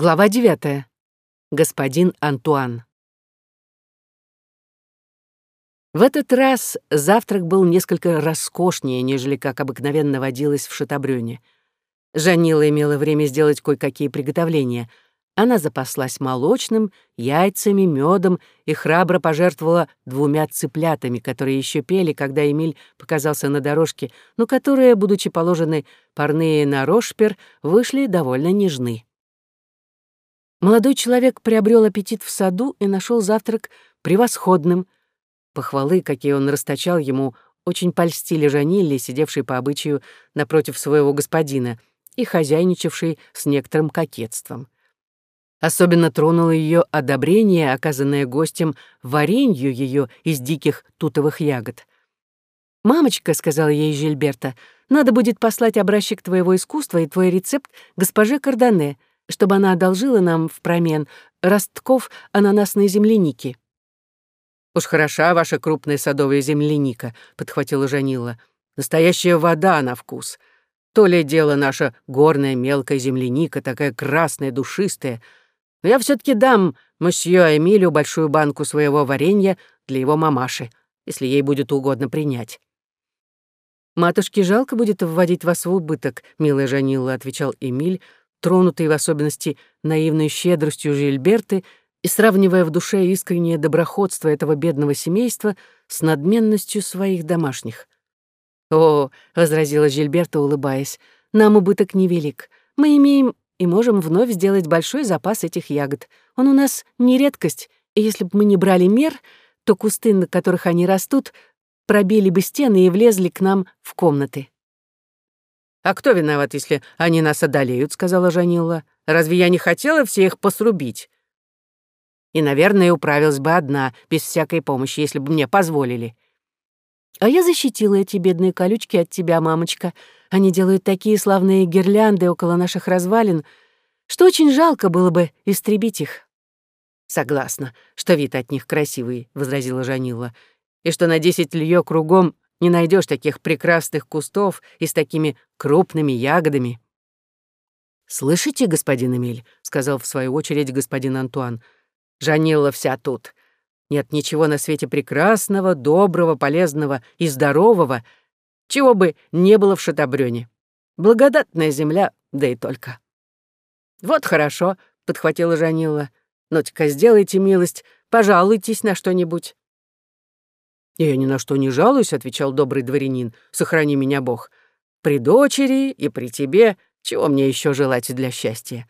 Глава девятая. Господин Антуан. В этот раз завтрак был несколько роскошнее, нежели как обыкновенно водилось в Шатабрёне. Жанила имела время сделать кое-какие приготовления. Она запаслась молочным, яйцами, медом и храбро пожертвовала двумя цыплятами, которые еще пели, когда Эмиль показался на дорожке, но которые, будучи положены парные на рошпер, вышли довольно нежны. Молодой человек приобрел аппетит в саду и нашел завтрак превосходным — Похвалы, какие он расточал ему, очень польстили Жанилле, сидевшей по обычаю напротив своего господина и хозяйничавшей с некоторым кокетством. Особенно тронуло ее одобрение, оказанное гостем варенью ее из диких тутовых ягод. «Мамочка», — сказала ей Жильберта, — «надо будет послать образчик твоего искусства и твой рецепт госпоже Кардане, чтобы она одолжила нам в промен ростков ананасной земляники». «Уж хороша ваша крупная садовая земляника», — подхватила Жанила. «Настоящая вода на вкус. То ли дело наша горная мелкая земляника, такая красная, душистая. Но я все таки дам мосье Эмилю большую банку своего варенья для его мамаши, если ей будет угодно принять». «Матушке жалко будет вводить вас в убыток, милая Жанила», — отвечал Эмиль, тронутый в особенности наивной щедростью Жильберты — и сравнивая в душе искреннее доброходство этого бедного семейства с надменностью своих домашних. «О», — возразила Жильберта, улыбаясь, — «нам убыток невелик. Мы имеем и можем вновь сделать большой запас этих ягод. Он у нас не редкость, и если бы мы не брали мер, то кусты, на которых они растут, пробили бы стены и влезли к нам в комнаты». «А кто виноват, если они нас одолеют?» — сказала Жанилла. «Разве я не хотела все их посрубить?» и, наверное, управилась бы одна, без всякой помощи, если бы мне позволили. А я защитила эти бедные колючки от тебя, мамочка. Они делают такие славные гирлянды около наших развалин, что очень жалко было бы истребить их. Согласна, что вид от них красивый, возразила Жанила, и что на десять льё кругом не найдешь таких прекрасных кустов и с такими крупными ягодами. «Слышите, господин Эмиль?» — сказал в свою очередь господин Антуан — Жанила вся тут. Нет ничего на свете прекрасного, доброго, полезного и здорового, чего бы не было в Шатабрёне. Благодатная земля, да и только. «Вот хорошо», — подхватила Жанила. «Ну-ка, сделайте милость, пожалуйтесь на что-нибудь». «Я ни на что не жалуюсь», — отвечал добрый дворянин. «Сохрани меня Бог. При дочери и при тебе, чего мне еще желать для счастья?»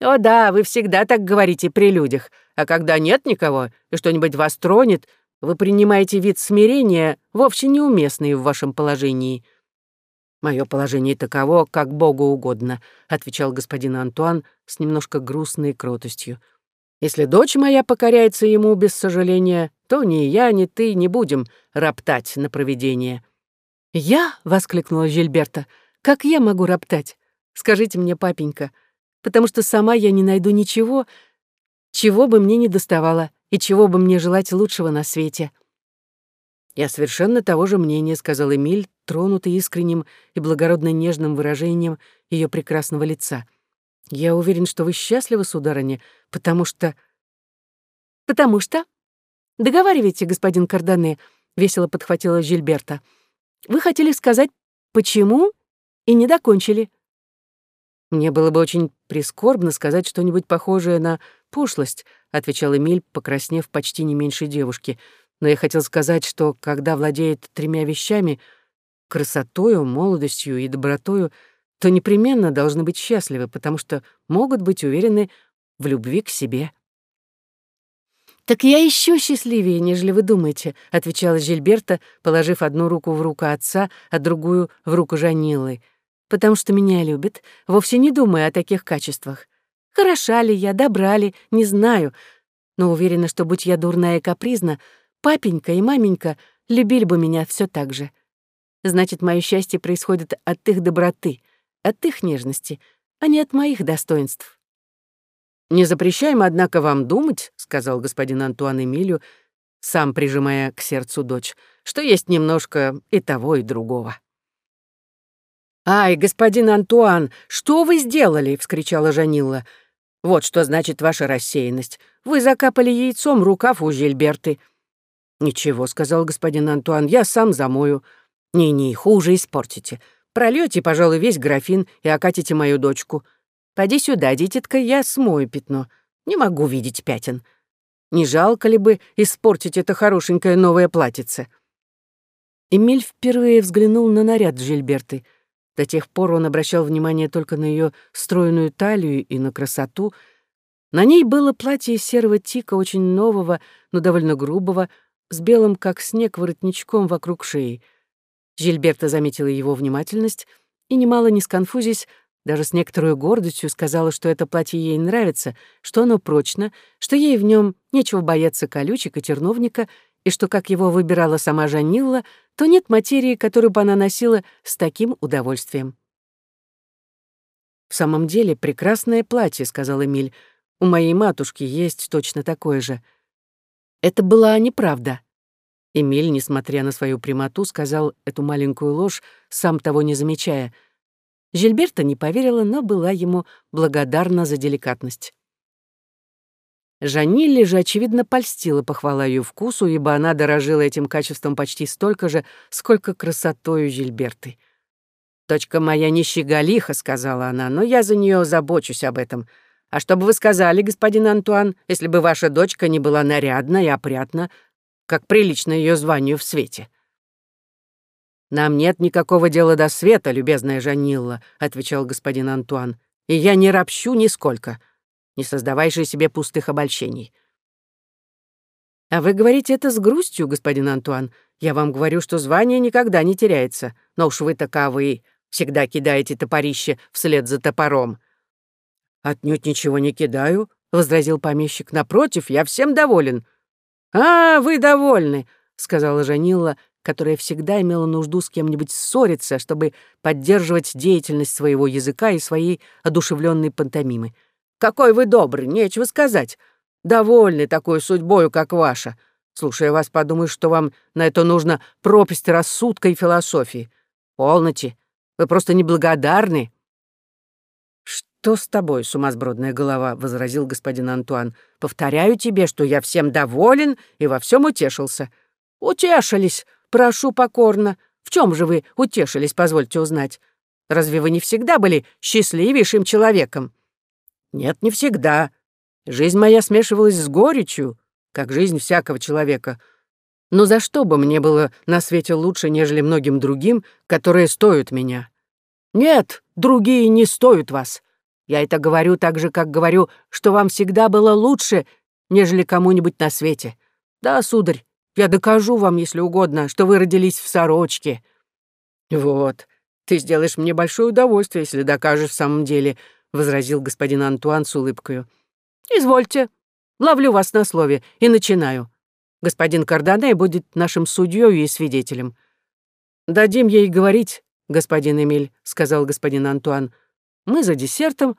«О да, вы всегда так говорите при людях, а когда нет никого и что-нибудь вас тронет, вы принимаете вид смирения, вовсе неуместный в вашем положении». «Мое положение таково, как Богу угодно», — отвечал господин Антуан с немножко грустной кротостью. «Если дочь моя покоряется ему без сожаления, то ни я, ни ты не будем роптать на провидение». «Я?» — воскликнула Жильберта. «Как я могу роптать? Скажите мне, папенька» потому что сама я не найду ничего, чего бы мне не доставало и чего бы мне желать лучшего на свете. «Я совершенно того же мнения», — сказал Эмиль, тронутый искренним и благородно нежным выражением ее прекрасного лица. «Я уверен, что вы счастливы, сударыня, потому что...» «Потому что...» «Договаривайте, господин Кардане», — весело подхватила Жильберта. «Вы хотели сказать «почему» и не докончили. «Мне было бы очень прискорбно сказать что-нибудь похожее на пошлость», отвечал Эмиль, покраснев почти не меньше девушки. «Но я хотел сказать, что когда владеет тремя вещами — красотою, молодостью и добротою, то непременно должны быть счастливы, потому что могут быть уверены в любви к себе». «Так я еще счастливее, нежели вы думаете», — отвечала Жильберта, положив одну руку в руку отца, а другую — в руку Жанилы — потому что меня любит, вовсе не думая о таких качествах. Хороша ли я, добра ли, не знаю, но уверена, что, будь я дурная и капризна, папенька и маменька любили бы меня все так же. Значит, мое счастье происходит от их доброты, от их нежности, а не от моих достоинств. «Не запрещаем, однако, вам думать», — сказал господин Антуан Эмилю, сам прижимая к сердцу дочь, «что есть немножко и того, и другого». «Ай, господин Антуан, что вы сделали?» — вскричала Жанилла. Вот что значит ваша рассеянность. Вы закапали яйцом рукав у Жильберты». «Ничего», — сказал господин Антуан, — «я сам замою». «Не-не, хуже испортите. Прольете, пожалуй, весь графин и окатите мою дочку. Поди сюда, дитятка, я смою пятно. Не могу видеть пятен. Не жалко ли бы испортить это хорошенькое новое платьице?» Эмиль впервые взглянул на наряд Жильберты. До тех пор он обращал внимание только на ее стройную талию и на красоту. На ней было платье серого тика, очень нового, но довольно грубого, с белым, как снег, воротничком вокруг шеи. Жильберта заметила его внимательность и, немало не сконфузясь, даже с некоторой гордостью сказала, что это платье ей нравится, что оно прочно, что ей в нем нечего бояться колючек и терновника, и что, как его выбирала сама Жанилла, то нет материи, которую бы она носила с таким удовольствием. «В самом деле прекрасное платье», — сказал Эмиль. «У моей матушки есть точно такое же». Это была неправда. Эмиль, несмотря на свою прямоту, сказал эту маленькую ложь, сам того не замечая. Жильберта не поверила, но была ему благодарна за деликатность. Жанилли же, очевидно, польстила похвала ее вкусу, ибо она дорожила этим качеством почти столько же, сколько красотою Жильберты. «Дочка моя не щеголиха», — сказала она, — «но я за нее забочусь об этом. А что бы вы сказали, господин Антуан, если бы ваша дочка не была нарядна и опрятна, как прилично ее званию в свете?» «Нам нет никакого дела до света, любезная Жанилла», — отвечал господин Антуан. «И я не ропщу нисколько. Не создавай же себе пустых обольщений». «А вы говорите это с грустью, господин Антуан. Я вам говорю, что звание никогда не теряется. Но уж вы таковы, всегда кидаете топорище вслед за топором. «Отнюдь ничего не кидаю», — возразил помещик. «Напротив, я всем доволен». «А, вы довольны», — сказала Жанилла, которая всегда имела нужду с кем-нибудь ссориться, чтобы поддерживать деятельность своего языка и своей одушевленной пантомимы. «Какой вы добрый, нечего сказать. Довольны такой судьбою, как ваша. Слушая вас, подумаю, что вам на это нужно пропасть рассудка и философии. Полноте, вы просто неблагодарны». «Что с тобой, сумасбродная голова?» — возразил господин Антуан. «Повторяю тебе, что я всем доволен и во всем утешился». «Утешились, прошу покорно. В чем же вы утешились, позвольте узнать? Разве вы не всегда были счастливейшим человеком?» «Нет, не всегда. Жизнь моя смешивалась с горечью, как жизнь всякого человека. Но за что бы мне было на свете лучше, нежели многим другим, которые стоят меня? Нет, другие не стоят вас. Я это говорю так же, как говорю, что вам всегда было лучше, нежели кому-нибудь на свете. Да, сударь, я докажу вам, если угодно, что вы родились в сорочке. Вот, ты сделаешь мне большое удовольствие, если докажешь в самом деле, — возразил господин Антуан с улыбкою. Извольте, ловлю вас на слове и начинаю. Господин Кардане будет нашим судьей и свидетелем. Дадим ей говорить, господин Эмиль, — сказал господин Антуан, — мы за десертом,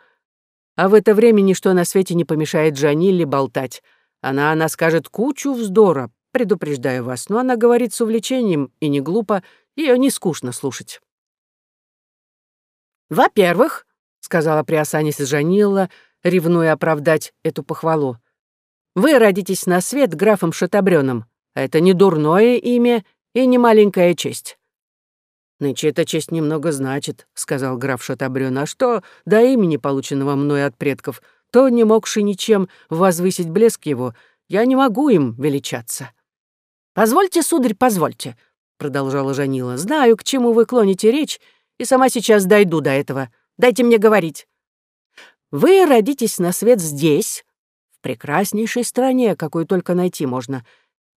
а в это время ничто на свете не помешает Джанилле болтать. Она, она скажет кучу вздора, предупреждаю вас, но она говорит с увлечением и не глупо, ее не скучно слушать. «Во-первых», — сказала Приосанис Жанилла, ревнуя оправдать эту похвалу, «вы родитесь на свет графом Шатабрёном, это не дурное имя и не маленькая честь. «Нынче эта честь немного значит», — сказал граф Шатабрён. «А что до имени, полученного мной от предков, то, не могши ничем возвысить блеск его, я не могу им величаться». «Позвольте, сударь, позвольте», — продолжала Жанила. «Знаю, к чему вы клоните речь, и сама сейчас дойду до этого. Дайте мне говорить. Вы родитесь на свет здесь, в прекраснейшей стране, какую только найти можно,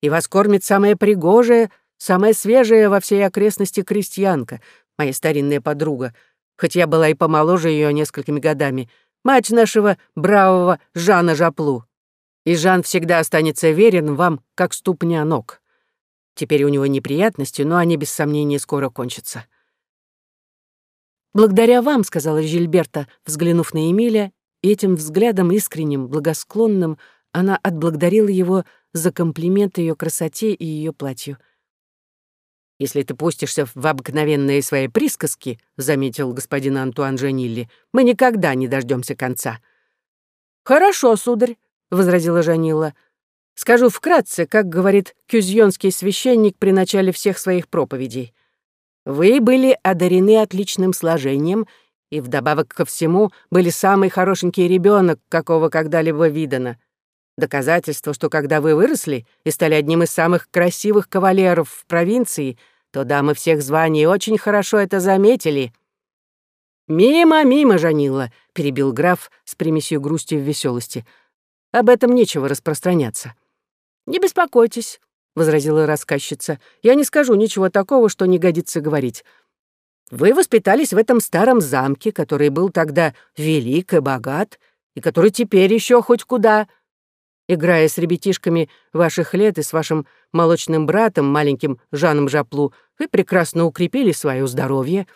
и вас кормит самая пригожая, Самая свежая во всей окрестности крестьянка, моя старинная подруга, хоть я была и помоложе ее несколькими годами, мать нашего бравого Жана Жаплу. И Жан всегда останется верен вам, как ступня ног. Теперь у него неприятности, но они без сомнения скоро кончатся. «Благодаря вам», — сказала Жильберта, взглянув на Эмиля, и этим взглядом искренним, благосклонным она отблагодарила его за комплимент ее красоте и ее платью. «Если ты пустишься в обыкновенные свои присказки», — заметил господин Антуан Жанилли, «мы никогда не дождемся конца». «Хорошо, сударь», — возразила Жанила. «Скажу вкратце, как говорит кюзьонский священник при начале всех своих проповедей. Вы были одарены отличным сложением и вдобавок ко всему были самый хорошенький ребенок, какого когда-либо видано. Доказательство, что когда вы выросли и стали одним из самых красивых кавалеров в провинции, то дамы всех званий очень хорошо это заметили. «Мимо, мимо, Жанила», — перебил граф с примесью грусти в веселости. «Об этом нечего распространяться». «Не беспокойтесь», — возразила рассказчица. «Я не скажу ничего такого, что не годится говорить. Вы воспитались в этом старом замке, который был тогда велик и богат, и который теперь еще хоть куда. Играя с ребятишками ваших лет и с вашим молочным братом, маленьким Жаном Жаплу, вы прекрасно укрепили свое здоровье.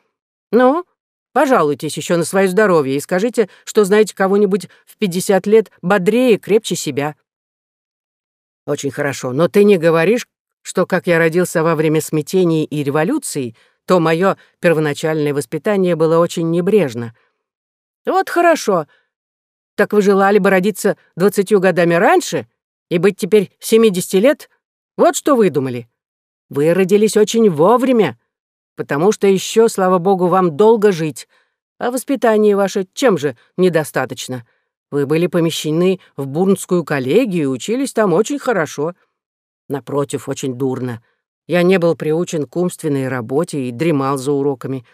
Ну, пожалуйтесь еще на свое здоровье и скажите, что знаете кого-нибудь в 50 лет бодрее и крепче себя. Очень хорошо, но ты не говоришь, что, как я родился во время смятений и революции, то мое первоначальное воспитание было очень небрежно. Вот хорошо. Так вы желали бы родиться двадцатью годами раньше и быть теперь семидесяти лет? Вот что вы думали. Вы родились очень вовремя, потому что еще, слава богу, вам долго жить. А воспитание ваше чем же недостаточно? Вы были помещены в Бурнскую коллегию и учились там очень хорошо. Напротив, очень дурно. Я не был приучен к умственной работе и дремал за уроками.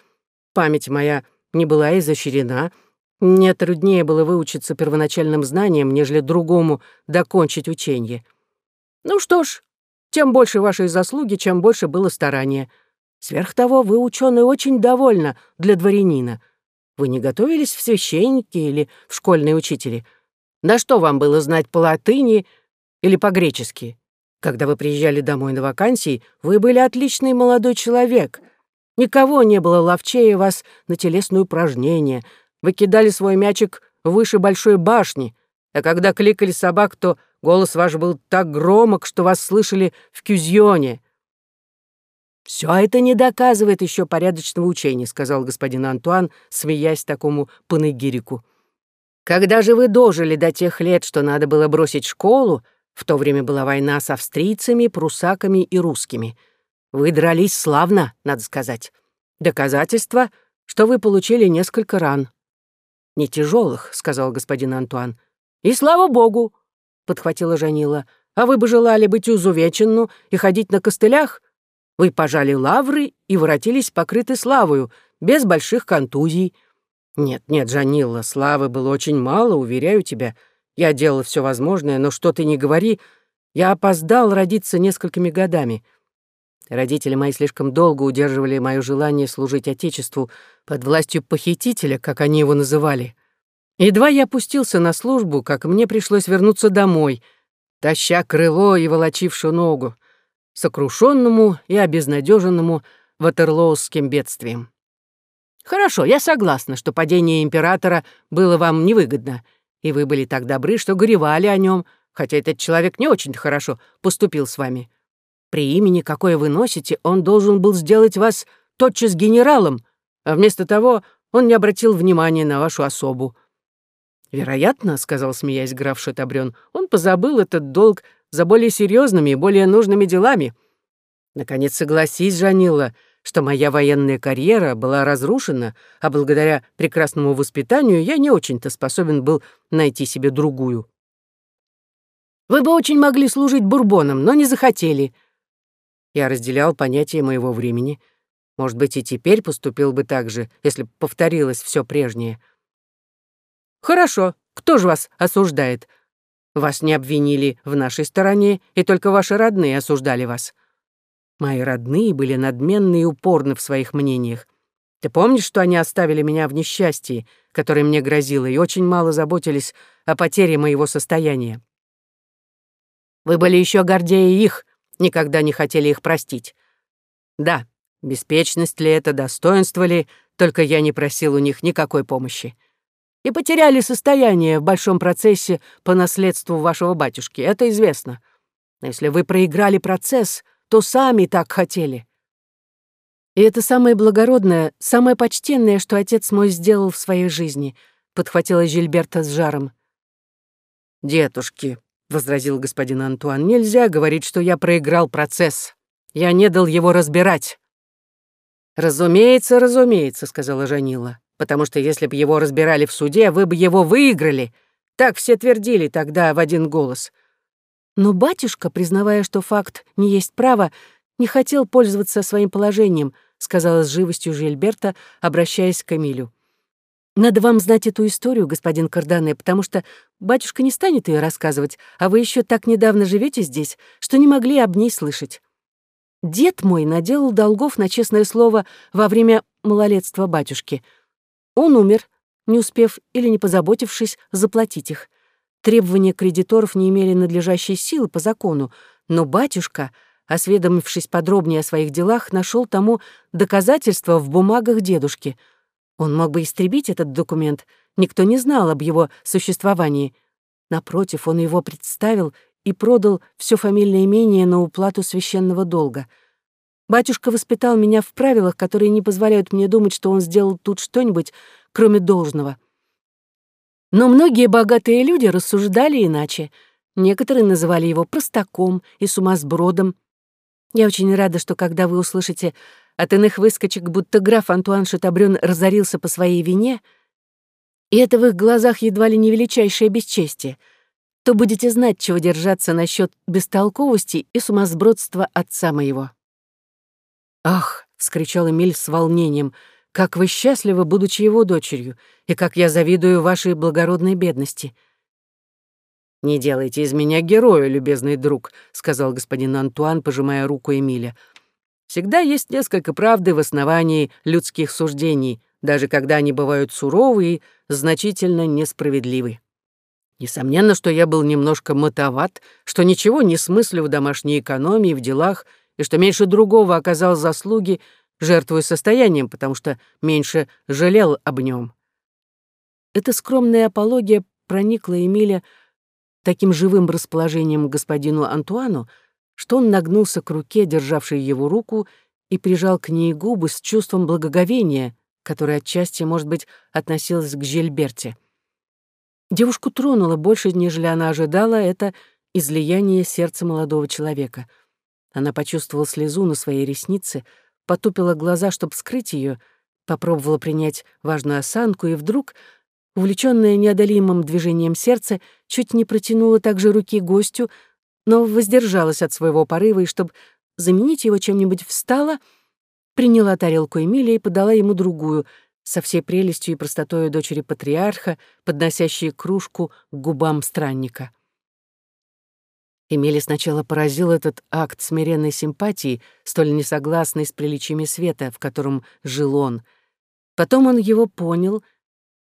Память моя не была изощрена. Мне труднее было выучиться первоначальным знаниям, нежели другому докончить учение. Ну что ж, тем больше вашей заслуги, чем больше было старания. Сверх того, вы, ученый, очень довольна для дворянина. Вы не готовились в священники или в школьные учители? На что вам было знать по латыни или по-гречески? Когда вы приезжали домой на вакансии, вы были отличный молодой человек. Никого не было ловчее вас на телесные упражнения. Вы кидали свой мячик выше большой башни, а когда кликали собак, то голос ваш был так громок, что вас слышали в Кюзьоне. «Все это не доказывает еще порядочного учения», — сказал господин Антуан, смеясь такому панегирику. «Когда же вы дожили до тех лет, что надо было бросить школу, в то время была война с австрийцами, прусаками и русскими. Вы дрались славно, надо сказать. Доказательство, что вы получили несколько ран. «Не тяжелых», — сказал господин Антуан. «И слава богу», — подхватила Жанила. «А вы бы желали быть изувеченну и ходить на костылях? Вы пожали лавры и воротились покрыты славою, без больших контузий». «Нет, нет, Жанила, славы было очень мало, уверяю тебя. Я делал все возможное, но что ты не говори, я опоздал родиться несколькими годами. Родители мои слишком долго удерживали мое желание служить Отечеству под властью похитителя, как они его называли. Едва я опустился на службу, как мне пришлось вернуться домой, таща крыло и волочившую ногу, сокрушенному и обезнадеженному ватерлоусским бедствием. Хорошо, я согласна, что падение императора было вам невыгодно — и вы были так добры, что горевали о нем, хотя этот человек не очень хорошо поступил с вами. При имени, какое вы носите, он должен был сделать вас тотчас генералом, а вместо того он не обратил внимания на вашу особу. «Вероятно, — сказал, смеясь граф Шатабрён, — он позабыл этот долг за более серьезными и более нужными делами. Наконец, согласись, Жанила, — что моя военная карьера была разрушена, а благодаря прекрасному воспитанию я не очень-то способен был найти себе другую. Вы бы очень могли служить бурбоном, но не захотели. Я разделял понятие моего времени. Может быть, и теперь поступил бы так же, если бы повторилось все прежнее. Хорошо, кто же вас осуждает? Вас не обвинили в нашей стороне, и только ваши родные осуждали вас. Мои родные были надменны и упорны в своих мнениях. Ты помнишь, что они оставили меня в несчастье, которое мне грозило, и очень мало заботились о потере моего состояния? Вы были еще гордее их, никогда не хотели их простить. Да, беспечность ли это, достоинство ли, только я не просил у них никакой помощи. И потеряли состояние в большом процессе по наследству вашего батюшки, это известно. Но если вы проиграли процесс, то сами так хотели. И это самое благородное, самое почтенное, что отец мой сделал в своей жизни, подхватила Жильберта с жаром. «Детушки», — возразил господин Антуан, — «нельзя говорить, что я проиграл процесс. Я не дал его разбирать». «Разумеется, разумеется», — сказала Жанила, «потому что если бы его разбирали в суде, вы бы его выиграли. Так все твердили тогда в один голос». Но батюшка, признавая, что факт не есть право, не хотел пользоваться своим положением, сказала с живостью Жильберта, обращаясь к Эмилю. Надо вам знать эту историю, господин Кардане, потому что батюшка не станет ее рассказывать, а вы еще так недавно живете здесь, что не могли об ней слышать. Дед мой наделал долгов на честное слово во время малолетства батюшки. Он умер, не успев или не позаботившись заплатить их. Требования кредиторов не имели надлежащей силы по закону, но батюшка, осведомившись подробнее о своих делах, нашел тому доказательства в бумагах дедушки. Он мог бы истребить этот документ, никто не знал об его существовании. Напротив, он его представил и продал все фамильное имение на уплату священного долга. Батюшка воспитал меня в правилах, которые не позволяют мне думать, что он сделал тут что-нибудь, кроме должного. Но многие богатые люди рассуждали иначе. Некоторые называли его простаком и сумасбродом. Я очень рада, что когда вы услышите от иных выскочек, будто граф Антуан Шатабрён разорился по своей вине, и это в их глазах едва ли не величайшее бесчестие — то будете знать, чего держаться насчет бестолковости и сумасбродства отца моего». «Ах!» — вскричал Эмиль с волнением. «Как вы счастливы, будучи его дочерью, и как я завидую вашей благородной бедности!» «Не делайте из меня героя, любезный друг», — сказал господин Антуан, пожимая руку Эмиля. «Всегда есть несколько правды в основании людских суждений, даже когда они бывают суровы и значительно несправедливы». Несомненно, что я был немножко мотоват, что ничего не смыслю в домашней экономии, в делах, и что меньше другого оказал заслуги, жертвуя состоянием, потому что меньше жалел об нем. Эта скромная апология проникла Эмиля таким живым расположением к господину Антуану, что он нагнулся к руке, державшей его руку, и прижал к ней губы с чувством благоговения, которое отчасти, может быть, относилось к Жильберте. Девушку тронуло больше, нежели она ожидала, это излияние сердца молодого человека. Она почувствовала слезу на своей реснице, потупила глаза, чтобы скрыть ее, попробовала принять важную осанку и вдруг, увлечённая неодолимым движением сердца, чуть не протянула также руки гостю, но воздержалась от своего порыва и, чтобы заменить его чем-нибудь, встала, приняла тарелку Эмилия и подала ему другую — со всей прелестью и простотой дочери патриарха, подносящей кружку к губам странника. Эмили сначала поразил этот акт смиренной симпатии, столь несогласный с приличиями света, в котором жил он. Потом он его понял,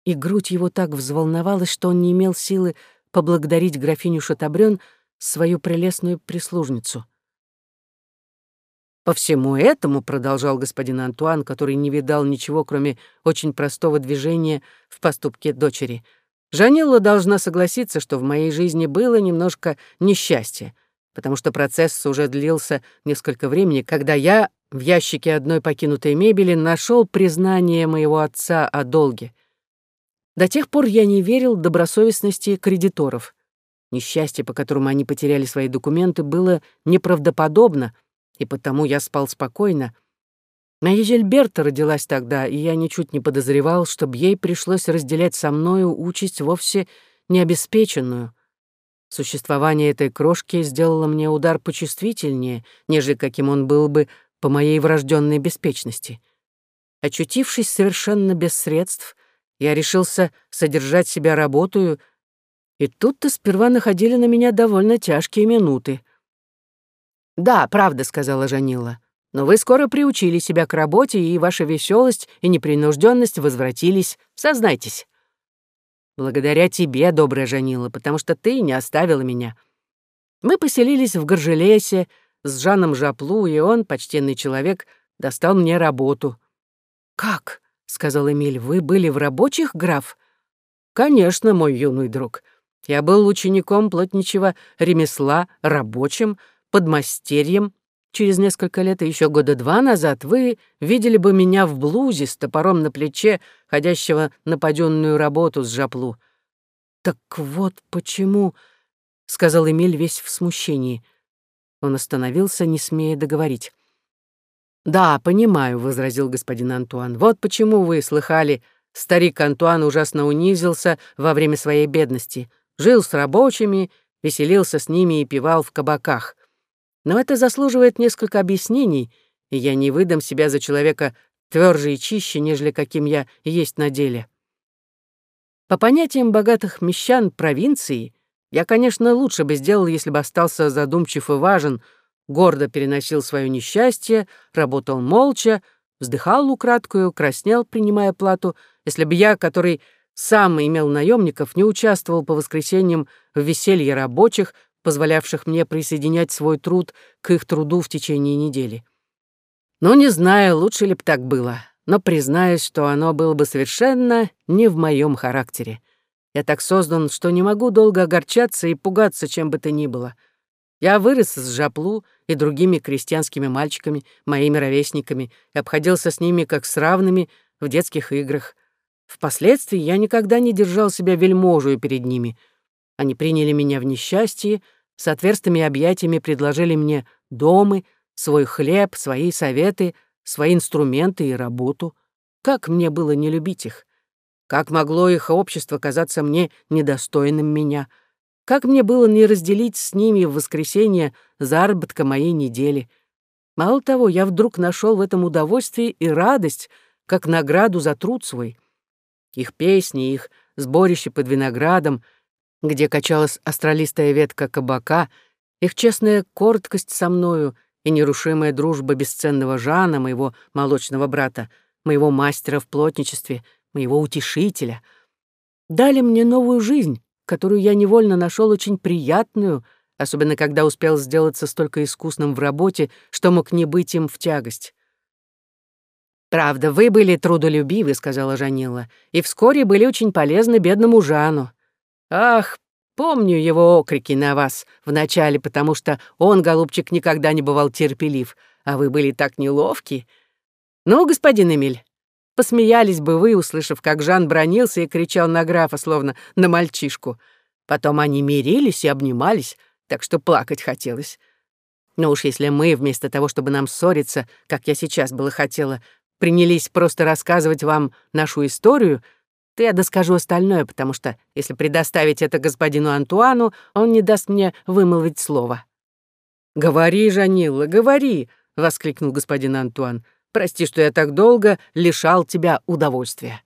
и грудь его так взволновалась, что он не имел силы поблагодарить графиню Шатабрён, свою прелестную прислужницу. По всему этому, продолжал господин Антуан, который не видал ничего, кроме очень простого движения в поступке дочери, Жанилла должна согласиться, что в моей жизни было немножко несчастья, потому что процесс уже длился несколько времени, когда я в ящике одной покинутой мебели нашел признание моего отца о долге. До тех пор я не верил добросовестности кредиторов. Несчастье, по которому они потеряли свои документы, было неправдоподобно — и потому я спал спокойно. Моя Жильберта родилась тогда, и я ничуть не подозревал, чтобы ей пришлось разделять со мною участь вовсе необеспеченную. Существование этой крошки сделало мне удар почувствительнее, нежели каким он был бы по моей врожденной беспечности. Очутившись совершенно без средств, я решился содержать себя работаю, и тут-то сперва находили на меня довольно тяжкие минуты. «Да, правда», — сказала Жанила. «Но вы скоро приучили себя к работе, и ваша веселость и непринужденность возвратились. Сознайтесь». «Благодаря тебе, добрая Жанила, потому что ты не оставила меня. Мы поселились в Горжелесе с Жаном Жаплу, и он, почтенный человек, достал мне работу». «Как?» — сказал Эмиль. «Вы были в рабочих, граф?» «Конечно, мой юный друг. Я был учеником плотничего ремесла, рабочим, подмастерьем. Через несколько лет и еще года два назад вы видели бы меня в блузе с топором на плече, ходящего на паденную работу с жаплу. «Так вот почему...» — сказал Эмиль весь в смущении. Он остановился, не смея договорить. «Да, понимаю», — возразил господин Антуан. «Вот почему вы слыхали, старик Антуан ужасно унизился во время своей бедности, жил с рабочими, веселился с ними и пивал в кабаках. Но это заслуживает несколько объяснений, и я не выдам себя за человека тверже и чище, нежели каким я есть на деле. По понятиям богатых мещан провинции, я, конечно, лучше бы сделал, если бы остался задумчив и важен, гордо переносил свое несчастье, работал молча, вздыхал украдкую, краснел, принимая плату, если бы я, который сам имел наемников, не участвовал по воскресеньям в веселье рабочих, позволявших мне присоединять свой труд к их труду в течение недели. Но не знаю, лучше ли б так было но признаюсь, что оно было бы совершенно не в моем характере. Я так создан, что не могу долго огорчаться и пугаться чем бы то ни было. Я вырос с Жаплу и другими крестьянскими мальчиками, моими ровесниками, и обходился с ними как с равными в детских играх. Впоследствии я никогда не держал себя вельможую перед ними. Они приняли меня в несчастье, с отверстыми объятиями предложили мне домы, свой хлеб, свои советы — свои инструменты и работу. Как мне было не любить их? Как могло их общество казаться мне недостойным меня? Как мне было не разделить с ними в воскресенье заработка моей недели? Мало того, я вдруг нашел в этом удовольствие и радость, как награду за труд свой. Их песни, их сборище под виноградом, где качалась астролистая ветка кабака, их честная короткость со мною — и нерушимая дружба бесценного Жана, моего молочного брата, моего мастера в плотничестве, моего утешителя, дали мне новую жизнь, которую я невольно нашел очень приятную, особенно когда успел сделаться столько искусным в работе, что мог не быть им в тягость. «Правда, вы были трудолюбивы», — сказала Жанила, «и вскоре были очень полезны бедному Жану. Ах, Помню его окрики на вас вначале, потому что он, голубчик, никогда не бывал терпелив, а вы были так неловки. Ну, господин Эмиль, посмеялись бы вы, услышав, как Жан бронился и кричал на графа, словно на мальчишку. Потом они мирились и обнимались, так что плакать хотелось. Но уж если мы, вместо того, чтобы нам ссориться, как я сейчас было хотела, принялись просто рассказывать вам нашу историю — то я доскажу остальное, потому что, если предоставить это господину Антуану, он не даст мне вымолвить слово». «Говори, Жанилла, говори!» — воскликнул господин Антуан. «Прости, что я так долго лишал тебя удовольствия».